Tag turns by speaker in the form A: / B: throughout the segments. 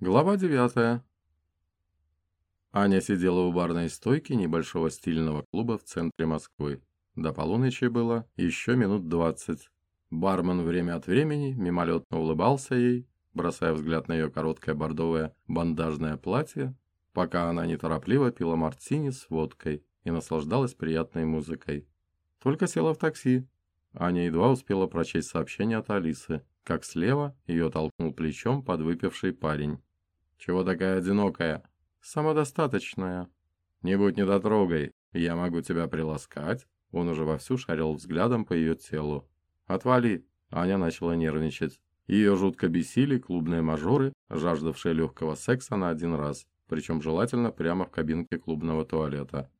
A: Глава 9. Аня сидела у барной стойки небольшого стильного клуба в центре Москвы. До полуночи было еще минут двадцать. Бармен время от времени мимолетно улыбался ей, бросая взгляд на ее короткое бордовое бандажное платье, пока она неторопливо пила мартини с водкой и наслаждалась приятной музыкой. Только села в такси. Аня едва успела прочесть сообщение от Алисы, как слева ее толкнул плечом подвыпивший парень. Чего такая одинокая? Самодостаточная. Не будь недотрогой, я могу тебя приласкать. Он уже вовсю шарил взглядом по ее телу. Отвали. Аня начала нервничать. Ее жутко бесили клубные мажоры, жаждавшие легкого секса на один раз, причем желательно прямо в кабинке клубного туалета.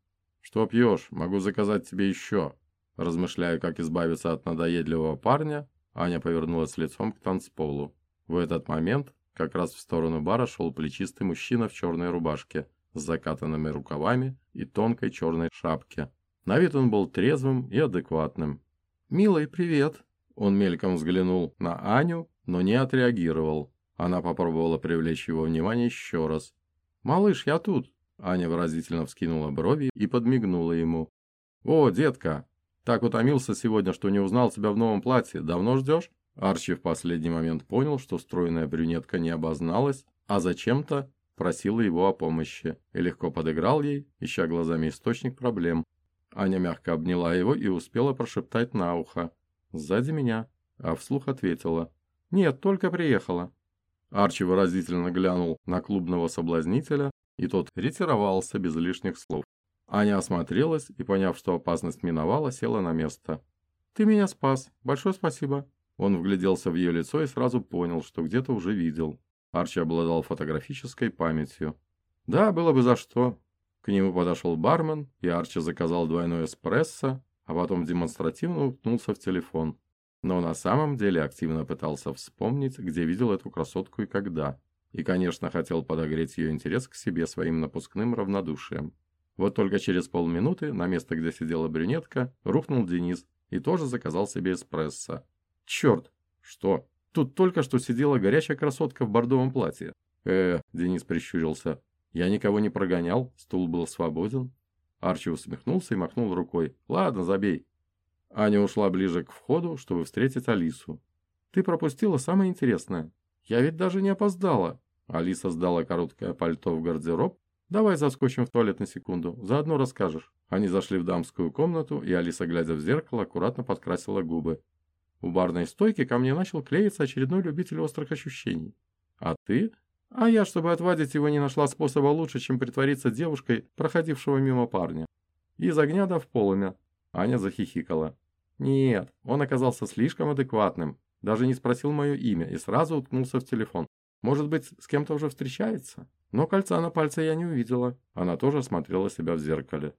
A: «Что пьешь? Могу заказать тебе еще». Размышляя, как избавиться от надоедливого парня, Аня повернулась лицом к танцполу. В этот момент как раз в сторону бара шел плечистый мужчина в черной рубашке с закатанными рукавами и тонкой черной шапке. На вид он был трезвым и адекватным. «Милый, привет!» Он мельком взглянул на Аню, но не отреагировал. Она попробовала привлечь его внимание еще раз. «Малыш, я тут!» Аня выразительно вскинула брови и подмигнула ему. «О, детка! Так утомился сегодня, что не узнал тебя в новом платье. Давно ждешь?» Арчи в последний момент понял, что стройная брюнетка не обозналась, а зачем-то просила его о помощи и легко подыграл ей, ища глазами источник проблем. Аня мягко обняла его и успела прошептать на ухо. «Сзади меня», а вслух ответила. «Нет, только приехала». Арчи выразительно глянул на клубного соблазнителя, и тот ретировался без лишних слов. Аня осмотрелась и, поняв, что опасность миновала, села на место. «Ты меня спас. Большое спасибо», он вгляделся в ее лицо и сразу понял, что где-то уже видел. Арчи обладал фотографической памятью. Да, было бы за что. К нему подошел бармен, и Арчи заказал двойной эспрессо, а потом демонстративно уткнулся в телефон. Но на самом деле активно пытался вспомнить, где видел эту красотку и когда. И, конечно, хотел подогреть ее интерес к себе своим напускным равнодушием. Вот только через полминуты на место, где сидела брюнетка, рухнул Денис и тоже заказал себе эспрессо. Черт! Что? Тут только что сидела горячая красотка в бордовом платье. Э, Денис прищурился. Я никого не прогонял, стул был свободен. Арчи усмехнулся и махнул рукой. Ладно, забей. Аня ушла ближе к входу, чтобы встретить Алису. Ты пропустила самое интересное. Я ведь даже не опоздала. Алиса сдала короткое пальто в гардероб. Давай заскочим в туалет на секунду, заодно расскажешь. Они зашли в дамскую комнату, и Алиса, глядя в зеркало, аккуратно подкрасила губы. У барной стойки ко мне начал клеиться очередной любитель острых ощущений. А ты? А я, чтобы отвадить его, не нашла способа лучше, чем притвориться девушкой, проходившего мимо парня. Из огня до в полымя. Аня захихикала. Нет, он оказался слишком адекватным. Даже не спросил мое имя и сразу уткнулся в телефон. Может быть, с кем-то уже встречается? Но кольца на пальце я не увидела. Она тоже смотрела себя в зеркале.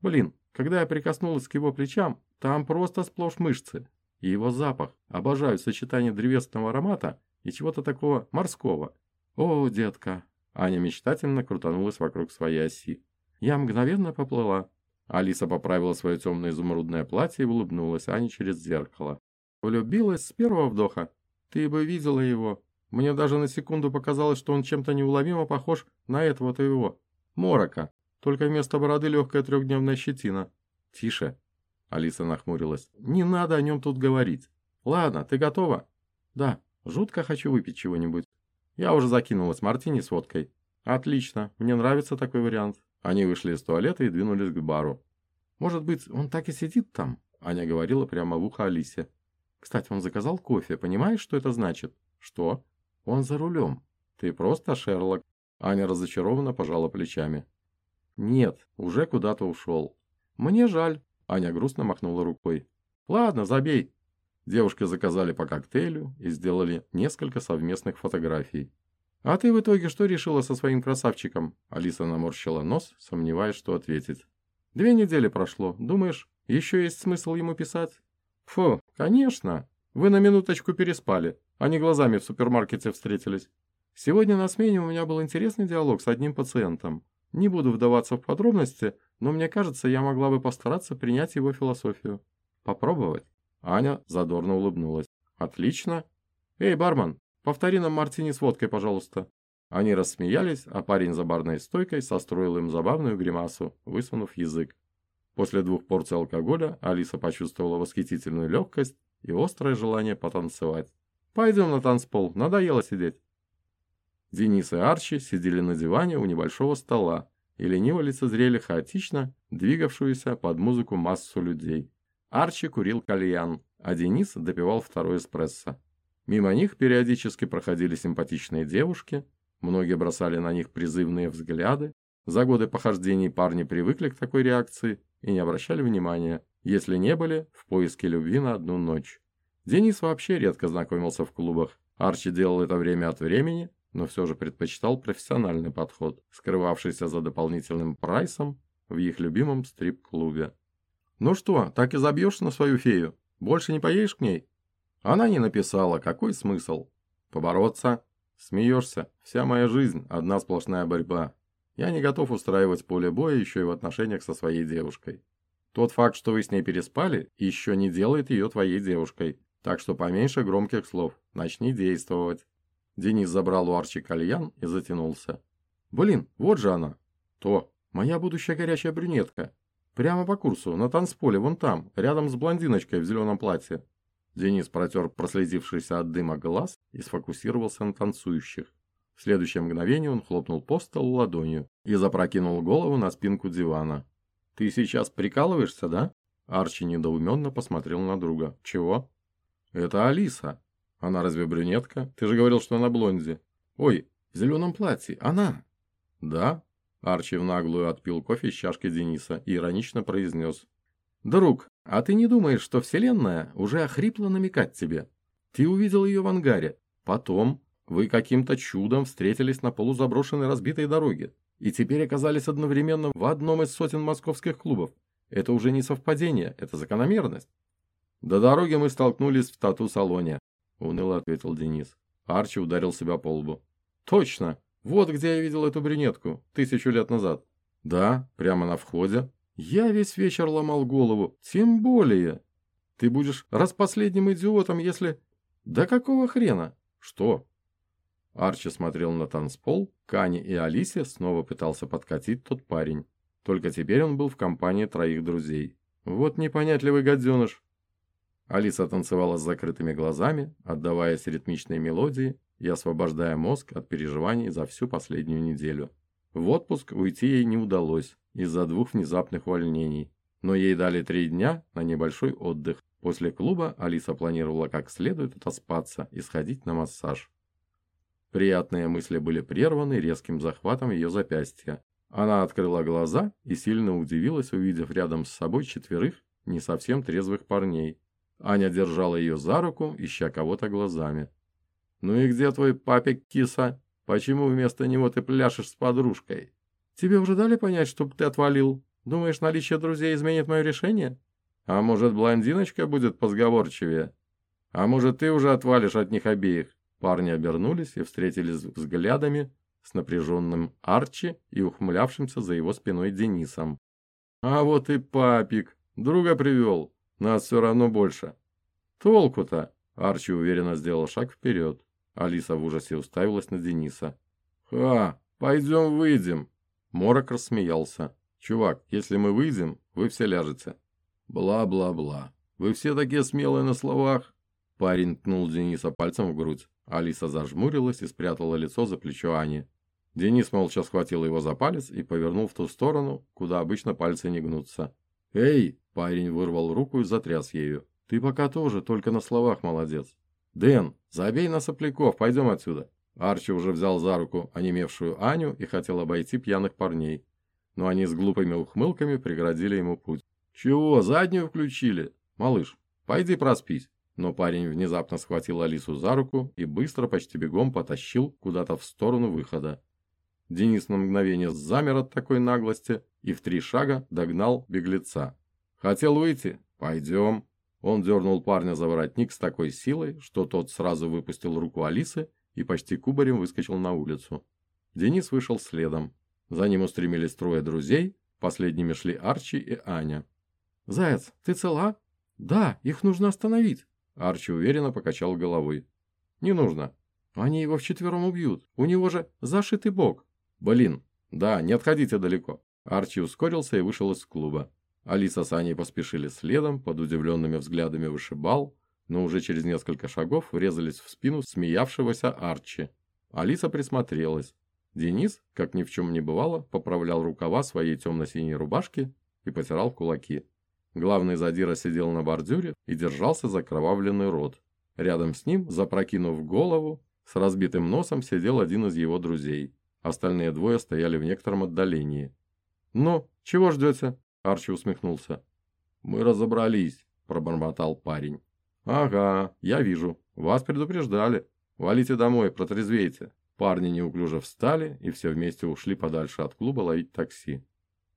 A: Блин, когда я прикоснулась к его плечам, там просто сплошь мышцы и его запах. Обожаю сочетание древесного аромата и чего-то такого морского. О, детка. Аня мечтательно крутанулась вокруг своей оси. Я мгновенно поплыла. Алиса поправила свое темное изумрудное платье и улыбнулась Ане через зеркало. Влюбилась с первого вдоха. Ты бы видела его. Мне даже на секунду показалось, что он чем-то неуловимо похож на этого твоего. Морока. Только вместо бороды легкая трехдневная щетина. Тише. Алиса нахмурилась. «Не надо о нем тут говорить. Ладно, ты готова?» «Да, жутко хочу выпить чего-нибудь». «Я уже закинулась мартини с водкой». «Отлично, мне нравится такой вариант». Они вышли из туалета и двинулись к бару. «Может быть, он так и сидит там?» Аня говорила прямо в ухо Алисе. «Кстати, он заказал кофе. Понимаешь, что это значит?» «Что?» «Он за рулем». «Ты просто Шерлок». Аня разочарованно пожала плечами. «Нет, уже куда-то ушел». «Мне жаль. Аня грустно махнула рукой. «Ладно, забей». Девушки заказали по коктейлю и сделали несколько совместных фотографий. «А ты в итоге что решила со своим красавчиком?» Алиса наморщила нос, сомневаясь, что ответить. «Две недели прошло. Думаешь, еще есть смысл ему писать?» «Фу, конечно. Вы на минуточку переспали, а не глазами в супермаркете встретились. Сегодня на смене у меня был интересный диалог с одним пациентом. Не буду вдаваться в подробности, но мне кажется, я могла бы постараться принять его философию. Попробовать? Аня задорно улыбнулась. Отлично. Эй, бармен, повтори нам мартини с водкой, пожалуйста. Они рассмеялись, а парень за барной стойкой состроил им забавную гримасу, высунув язык. После двух порций алкоголя Алиса почувствовала восхитительную легкость и острое желание потанцевать. «Пойдем на танцпол, надоело сидеть». Денис и Арчи сидели на диване у небольшого стола и лениво лицезрели хаотично двигавшуюся под музыку массу людей. Арчи курил кальян, а Денис допивал второй эспрессо. Мимо них периодически проходили симпатичные девушки, многие бросали на них призывные взгляды. За годы похождений парни привыкли к такой реакции и не обращали внимания, если не были в поиске любви на одну ночь. Денис вообще редко знакомился в клубах. Арчи делал это время от времени, но все же предпочитал профессиональный подход, скрывавшийся за дополнительным прайсом в их любимом стрип-клубе. «Ну что, так и забьешься на свою фею? Больше не поедешь к ней?» Она не написала, какой смысл? Побороться? Смеешься? Вся моя жизнь – одна сплошная борьба. Я не готов устраивать поле боя еще и в отношениях со своей девушкой. Тот факт, что вы с ней переспали, еще не делает ее твоей девушкой. Так что поменьше громких слов. Начни действовать. Денис забрал у Арчи кальян и затянулся. «Блин, вот же она!» «То, моя будущая горячая брюнетка. Прямо по курсу, на танцполе, вон там, рядом с блондиночкой в зеленом платье». Денис протер проследившийся от дыма глаз и сфокусировался на танцующих. В следующее мгновение он хлопнул по столу ладонью и запрокинул голову на спинку дивана. «Ты сейчас прикалываешься, да?» Арчи недоуменно посмотрел на друга. «Чего?» «Это Алиса. Она разве брюнетка? Ты же говорил, что она блонди. Ой, в зеленом платье. Она. Да? Арчи в наглую отпил кофе из чашки Дениса и иронично произнес. «Друг, а ты не думаешь, что Вселенная уже охрипла намекать тебе? Ты увидел ее в ангаре. Потом вы каким-то чудом встретились на полузаброшенной разбитой дороге и теперь оказались одновременно в одном из сотен московских клубов. Это уже не совпадение, это закономерность. До дороги мы столкнулись в тату-салоне. — уныло ответил Денис. Арчи ударил себя по лбу. «Точно! Вот где я видел эту брюнетку, тысячу лет назад». «Да, прямо на входе». «Я весь вечер ломал голову. Тем более. Ты будешь распоследним идиотом, если...» «Да какого хрена?» «Что?» Арчи смотрел на танцпол, Кани и Алисе снова пытался подкатить тот парень. Только теперь он был в компании троих друзей. «Вот непонятливый гаденыш. Алиса танцевала с закрытыми глазами, отдаваясь ритмичной мелодии и освобождая мозг от переживаний за всю последнюю неделю. В отпуск уйти ей не удалось из-за двух внезапных увольнений, но ей дали три дня на небольшой отдых. После клуба Алиса планировала как следует отоспаться и сходить на массаж. Приятные мысли были прерваны резким захватом ее запястья. Она открыла глаза и сильно удивилась, увидев рядом с собой четверых не совсем трезвых парней, Аня держала ее за руку, ища кого-то глазами. «Ну и где твой папик, киса? Почему вместо него ты пляшешь с подружкой? Тебе уже дали понять, чтоб ты отвалил? Думаешь, наличие друзей изменит мое решение? А может, блондиночка будет позговорчивее? А может, ты уже отвалишь от них обеих?» Парни обернулись и встретились взглядами с напряженным Арчи и ухмылявшимся за его спиной Денисом. «А вот и папик! Друга привел!» Нас все равно больше. Толку-то? Арчи уверенно сделал шаг вперед. Алиса в ужасе уставилась на Дениса. «Ха, пойдем выйдем!» Морок рассмеялся. «Чувак, если мы выйдем, вы все ляжете». «Бла-бла-бла. Вы все такие смелые на словах!» Парень ткнул Дениса пальцем в грудь. Алиса зажмурилась и спрятала лицо за плечо Ани. Денис молча схватил его за палец и повернул в ту сторону, куда обычно пальцы не гнутся. «Эй!» – парень вырвал руку и затряс ею. «Ты пока тоже, только на словах молодец». «Дэн, забей на сопляков, пойдем отсюда». Арчи уже взял за руку онемевшую Аню и хотел обойти пьяных парней. Но они с глупыми ухмылками преградили ему путь. «Чего, заднюю включили? Малыш, пойди проспись». Но парень внезапно схватил Алису за руку и быстро, почти бегом потащил куда-то в сторону выхода. Денис на мгновение замер от такой наглости и в три шага догнал беглеца. «Хотел выйти? Пойдем». Он дернул парня за воротник с такой силой, что тот сразу выпустил руку Алисы и почти кубарем выскочил на улицу. Денис вышел следом. За ним устремились трое друзей, последними шли Арчи и Аня. «Заяц, ты цела?» «Да, их нужно остановить». Арчи уверенно покачал головой. «Не нужно. Они его вчетвером убьют. У него же зашитый бок. Блин, да, не отходите далеко. Арчи ускорился и вышел из клуба. Алиса с Аней поспешили следом, под удивленными взглядами вышибал, но уже через несколько шагов врезались в спину смеявшегося Арчи. Алиса присмотрелась. Денис, как ни в чем не бывало, поправлял рукава своей темно-синей рубашки и потирал кулаки. Главный задира сидел на бордюре и держался за кровавленный рот. Рядом с ним, запрокинув голову, с разбитым носом сидел один из его друзей. Остальные двое стояли в некотором отдалении. «Ну, чего ждете?» – Арчи усмехнулся. «Мы разобрались», – пробормотал парень. «Ага, я вижу. Вас предупреждали. Валите домой, протрезвейте». Парни неуклюже встали и все вместе ушли подальше от клуба ловить такси.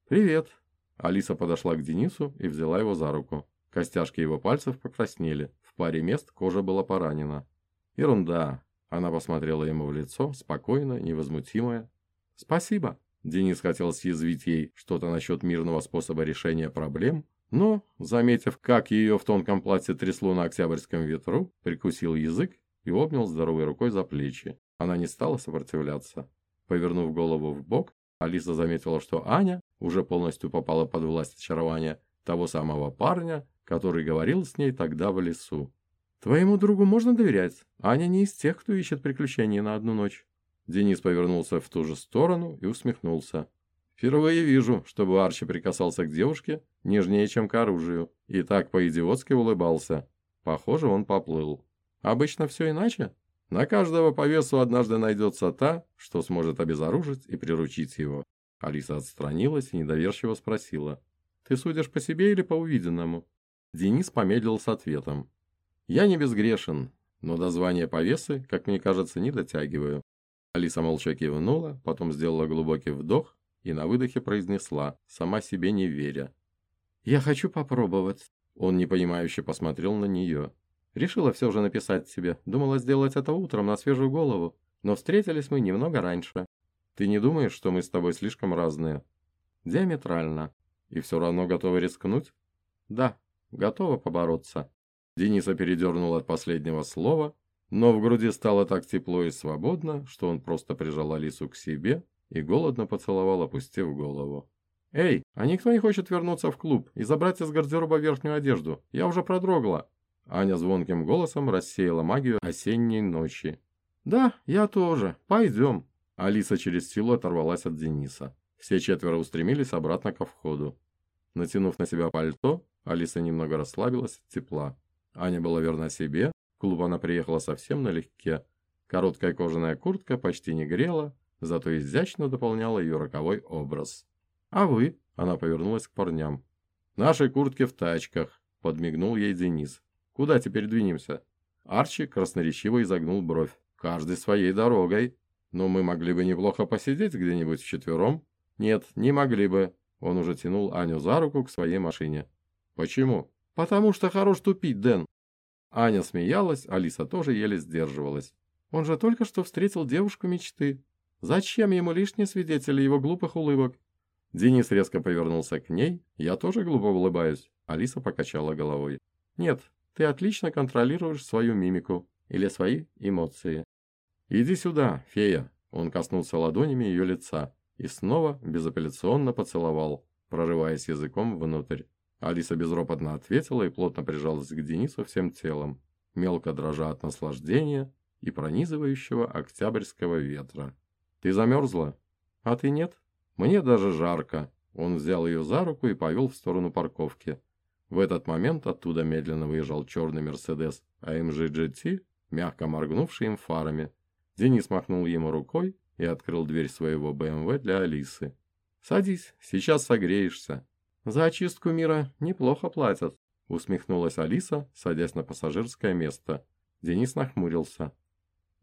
A: «Привет!» Алиса подошла к Денису и взяла его за руку. Костяшки его пальцев покраснели, в паре мест кожа была поранена. «Ерунда!» Она посмотрела ему в лицо, спокойно, невозмутимая. «Спасибо!» Денис хотел съязвить ей что-то насчет мирного способа решения проблем, но, заметив, как ее в тонком платье трясло на октябрьском ветру, прикусил язык и обнял здоровой рукой за плечи. Она не стала сопротивляться. Повернув голову в бок, Алиса заметила, что Аня уже полностью попала под власть очарования того самого парня, который говорил с ней тогда в лесу. «Твоему другу можно доверять? Аня не из тех, кто ищет приключения на одну ночь». Денис повернулся в ту же сторону и усмехнулся. «Впервые вижу, чтобы Арчи прикасался к девушке нежнее, чем к оружию, и так по-идиотски улыбался. Похоже, он поплыл. Обычно все иначе?» На каждого по весу однажды найдется та, что сможет обезоружить и приручить его. Алиса отстранилась и недоверчиво спросила. «Ты судишь по себе или по увиденному?» Денис помедлил с ответом. «Я не безгрешен, но до звания повесы, как мне кажется, не дотягиваю». Алиса молча кивнула, потом сделала глубокий вдох и на выдохе произнесла, сама себе не веря. «Я хочу попробовать». Он непонимающе посмотрел на нее. Решила все же написать тебе. Думала сделать это утром на свежую голову. Но встретились мы немного раньше. Ты не думаешь, что мы с тобой слишком разные? Диаметрально. И все равно готова рискнуть? Да, готова побороться. Дениса передернул от последнего слова, но в груди стало так тепло и свободно, что он просто прижал Алису к себе и голодно поцеловал, опустив голову. «Эй, а никто не хочет вернуться в клуб и забрать из гардероба верхнюю одежду? Я уже продрогла!» Аня звонким голосом рассеяла магию осенней ночи. «Да, я тоже. Пойдем». Алиса через силу оторвалась от Дениса. Все четверо устремились обратно ко входу. Натянув на себя пальто, Алиса немного расслабилась от тепла. Аня была верна себе, в клуб она приехала совсем налегке. Короткая кожаная куртка почти не грела, зато изящно дополняла ее роковой образ. «А вы?» – она повернулась к парням. «Наши куртки в тачках», – подмигнул ей Денис. Куда теперь двинемся?» Арчи красноречиво изогнул бровь. «Каждый своей дорогой. Но мы могли бы неплохо посидеть где-нибудь вчетвером?» «Нет, не могли бы». Он уже тянул Аню за руку к своей машине. «Почему?» «Потому что хорош тупить, Дэн». Аня смеялась, Алиса тоже еле сдерживалась. «Он же только что встретил девушку мечты. Зачем ему лишние свидетели его глупых улыбок?» Денис резко повернулся к ней. «Я тоже глупо улыбаюсь». Алиса покачала головой. «Нет, ты отлично контролируешь свою мимику или свои эмоции. «Иди сюда, фея!» Он коснулся ладонями ее лица и снова безапелляционно поцеловал, прорываясь языком внутрь. Алиса безропотно ответила и плотно прижалась к Денису всем телом, мелко дрожа от наслаждения и пронизывающего октябрьского ветра. «Ты замерзла?» «А ты нет?» «Мне даже жарко». Он взял ее за руку и повел в сторону парковки. В этот момент оттуда медленно выезжал черный Мерседес AMG GT, мягко моргнувший им фарами. Денис махнул ему рукой и открыл дверь своего БМВ для Алисы. «Садись, сейчас согреешься». «За очистку мира неплохо платят», — усмехнулась Алиса, садясь на пассажирское место. Денис нахмурился.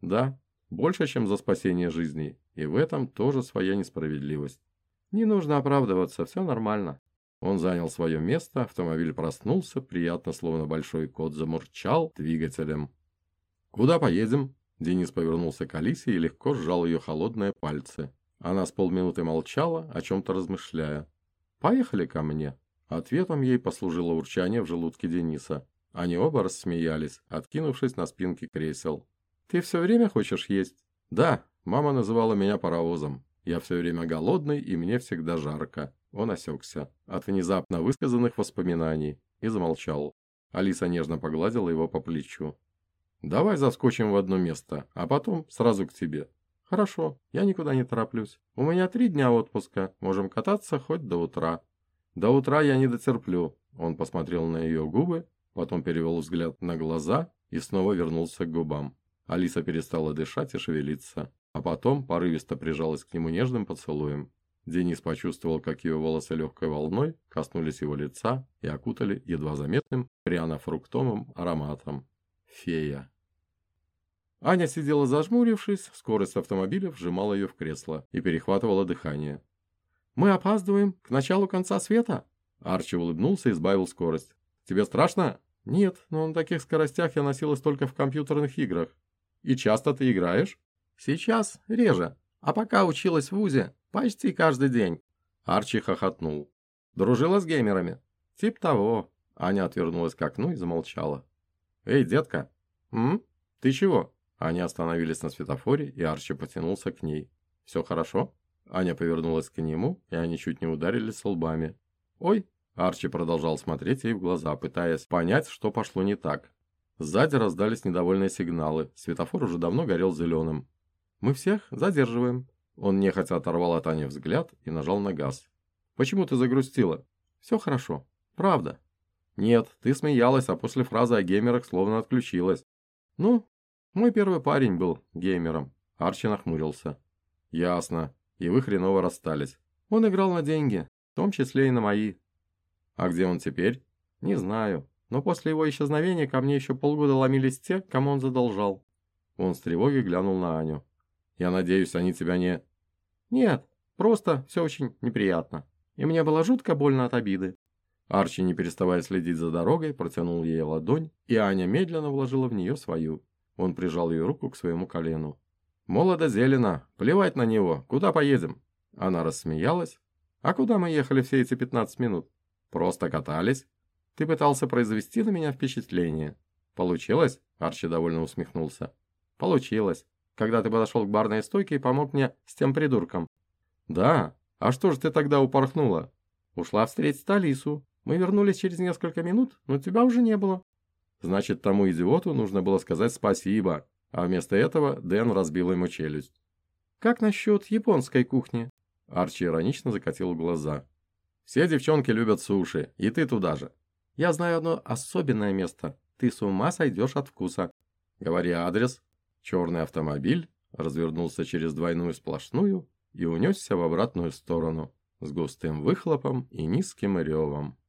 A: «Да, больше, чем за спасение жизни, и в этом тоже своя несправедливость. Не нужно оправдываться, все нормально». Он занял свое место, автомобиль проснулся, приятно, словно большой кот замурчал двигателем. «Куда поедем?» Денис повернулся к Алисе и легко сжал ее холодные пальцы. Она с полминуты молчала, о чем-то размышляя. «Поехали ко мне». Ответом ей послужило урчание в желудке Дениса. Они оба рассмеялись, откинувшись на спинки кресел. Ты все время хочешь есть? Да, мама называла меня паровозом. Я все время голодный, и мне всегда жарко. Он осекся от внезапно высказанных воспоминаний и замолчал. Алиса нежно погладила его по плечу. «Давай заскочим в одно место, а потом сразу к тебе». «Хорошо, я никуда не тороплюсь. У меня три дня отпуска, можем кататься хоть до утра». «До утра я не дотерплю», – он посмотрел на ее губы, потом перевел взгляд на глаза и снова вернулся к губам. Алиса перестала дышать и шевелиться, а потом порывисто прижалась к нему нежным поцелуем. Денис почувствовал, как ее волосы легкой волной коснулись его лица и окутали едва заметным пряно-фруктовым ароматом. Фея. Аня сидела зажмурившись, скорость автомобиля вжимала ее в кресло и перехватывала дыхание. «Мы опаздываем к началу конца света?» Арчи улыбнулся и сбавил скорость. «Тебе страшно?» «Нет, но на таких скоростях я носилась только в компьютерных играх. И часто ты играешь? Сейчас реже. А пока училась в ВУЗе, почти каждый день. Арчи хохотнул. Дружила с геймерами? Тип того. Аня отвернулась к окну и замолчала. Эй, детка. М? Ты чего? Они остановились на светофоре, и Арчи потянулся к ней. Все хорошо? Аня повернулась к нему, и они чуть не ударились лбами. Ой, Арчи продолжал смотреть ей в глаза, пытаясь понять, что пошло не так. Сзади раздались недовольные сигналы. Светофор уже давно горел зеленым. «Мы всех задерживаем». Он нехотя оторвал от Ани взгляд и нажал на газ. «Почему ты загрустила?» «Все хорошо. Правда». «Нет, ты смеялась, а после фразы о геймерах словно отключилась». «Ну, мой первый парень был геймером». Арчи нахмурился. «Ясно. И вы хреново расстались. Он играл на деньги, в том числе и на мои». «А где он теперь?» «Не знаю но после его исчезновения ко мне еще полгода ломились те, кому он задолжал. Он с тревогой глянул на Аню. «Я надеюсь, они тебя не...» «Нет, просто все очень неприятно. И мне было жутко больно от обиды». Арчи, не переставая следить за дорогой, протянул ей ладонь, и Аня медленно вложила в нее свою. Он прижал ее руку к своему колену. «Молодо зелено, плевать на него, куда поедем?» Она рассмеялась. «А куда мы ехали все эти пятнадцать минут?» «Просто катались». Ты пытался произвести на меня впечатление. Получилось? Арчи довольно усмехнулся. Получилось. Когда ты подошел к барной стойке и помог мне с тем придурком. Да? А что же ты тогда упорхнула? Ушла встретить Алису. Мы вернулись через несколько минут, но тебя уже не было. Значит, тому идиоту нужно было сказать спасибо, а вместо этого Дэн разбил ему челюсть. Как насчет японской кухни? Арчи иронично закатил глаза. Все девчонки любят суши, и ты туда же. Я знаю одно особенное место. Ты с ума сойдешь от вкуса. Говори адрес. Черный автомобиль развернулся через двойную сплошную и унесся в обратную сторону с густым выхлопом и низким ревом.